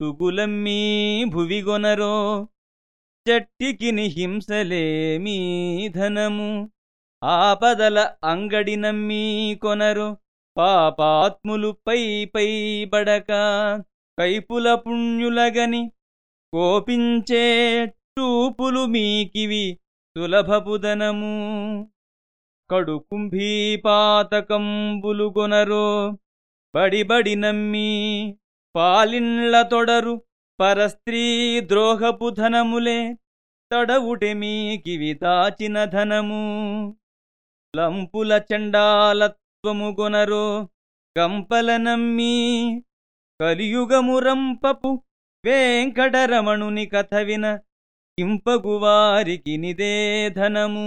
తుగులమ్మీ భువిగొనరో చట్టికిని నిహింసలేమీ ధనము. ఆపదల అంగడి నమ్మీ కొనరు పాపాత్ములు పై పై బడక కైపుల పుణ్యులగని కోపించే టూపులు మీకివి సులభపుదనము కడు కుంభీపాతకంబులు గొనరో బడిబడి నమ్మి పాలిండ్ల తొడరు పరస్త్రీ ద్రోహపు ధనములే తడవుటె మీకివి దాచిన ధనము. లంపుల చండాలత్వము గొనరో గంపల నమ్మి కలియుగము రంపపు వెంకటరమణుని కథ విన ఇంపగువారికి నిదే ధనము.